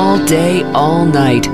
all day, all night.